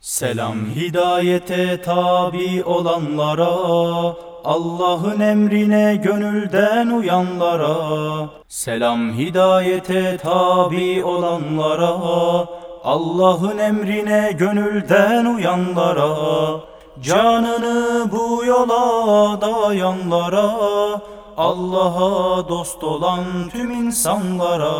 Selam hidayete tabi olanlara Allah'ın emrine gönülden uyanlara. Selam hidayete tabi olanlara Allah'ın emrine gönülden uyanlara. Canını bu yola dayanlara Allah'a dost olan tüm insanlara.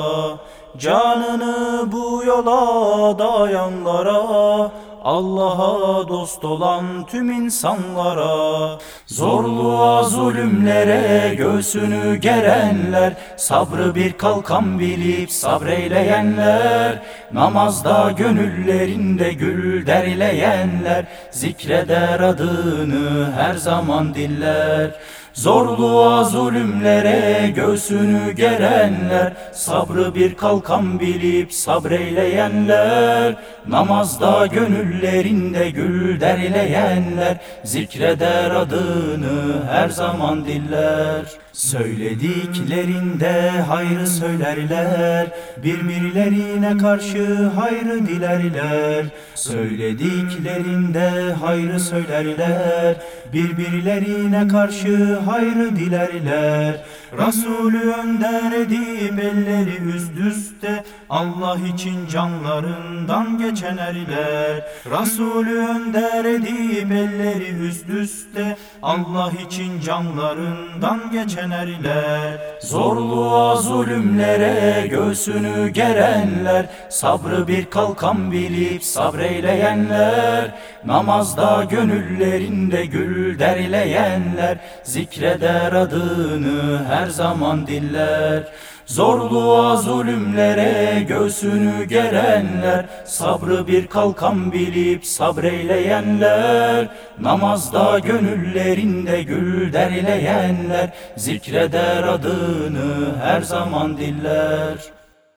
Canını bu yola dayanlara Allah'a dost olan tüm insanlara Zorluğa zulümlere göğsünü gerenler Sabrı bir kalkan bilip sabreyleyenler Namazda gönüllerinde gül derleyenler Zikreder adını her zaman diller Zorluğa zulümlere göğsünü gerenler Sabrı bir kalkan bilip sabreyleyenler Namazda gönüllerinde gül derleyenler Zikreder adını her zaman diller Söylediklerinde hayrı söylerler Birbirlerine karşı hayrı dilerler. Söylediklerinde hayrı söylerler Birbirlerine karşı hayrı dilerler. Resulü önder edip elleri üst üste Allah için canlarından geçen erler. Resulü önder edip elleri üst üste Allah için canlarından geçen erler Zorluğa zulümlere göğsünü gerenler Sabrı bir kalkan bilip sabreyleyenler Namazda gönüllerinde gül derleyenler Zikreder adını her zaman diller Zorluğa zulümlere göğsünü gerenler Sabrı bir kalkan bilip sabreyleyenler Namazda gönüllerinde gül derleyenler Zikreder adını her zaman diller